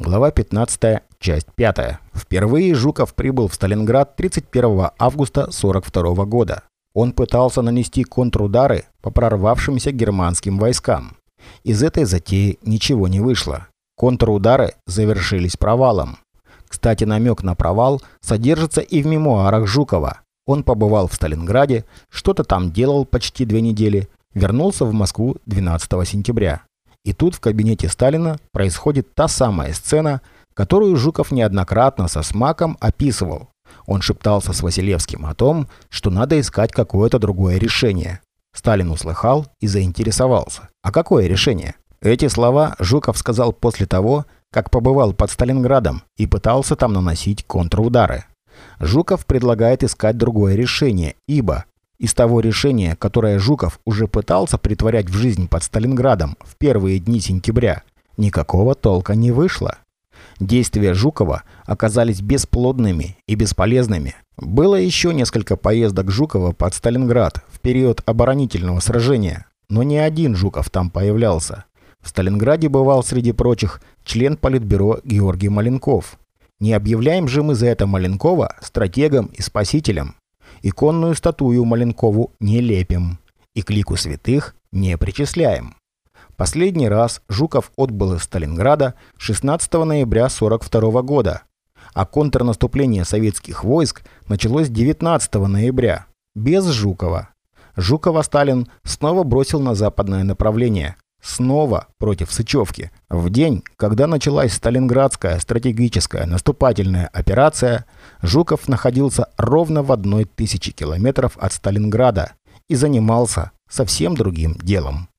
Глава 15, часть 5. Впервые Жуков прибыл в Сталинград 31 августа 1942 года. Он пытался нанести контрудары по прорвавшимся германским войскам. Из этой затеи ничего не вышло. Контрудары завершились провалом. Кстати, намек на провал содержится и в мемуарах Жукова. Он побывал в Сталинграде, что-то там делал почти две недели, вернулся в Москву 12 сентября. И тут в кабинете Сталина происходит та самая сцена, которую Жуков неоднократно со смаком описывал. Он шептался с Василевским о том, что надо искать какое-то другое решение. Сталин услыхал и заинтересовался. А какое решение? Эти слова Жуков сказал после того, как побывал под Сталинградом и пытался там наносить контрудары. Жуков предлагает искать другое решение, ибо из того решения, которое Жуков уже пытался притворять в жизнь под Сталинградом в первые дни сентября, никакого толка не вышло. Действия Жукова оказались бесплодными и бесполезными. Было еще несколько поездок Жукова под Сталинград в период оборонительного сражения, но ни один Жуков там появлялся. В Сталинграде бывал среди прочих член Политбюро Георгий Маленков. Не объявляем же мы за это Маленкова стратегом и спасителем иконную статую Маленкову не лепим и к лику святых не причисляем. Последний раз Жуков отбыл из Сталинграда 16 ноября 1942 года, а контрнаступление советских войск началось 19 ноября, без Жукова. Жукова Сталин снова бросил на западное направление, снова против Сычевки. В день, когда началась Сталинградская стратегическая наступательная операция, Жуков находился ровно в одной тысячи километров от Сталинграда и занимался совсем другим делом.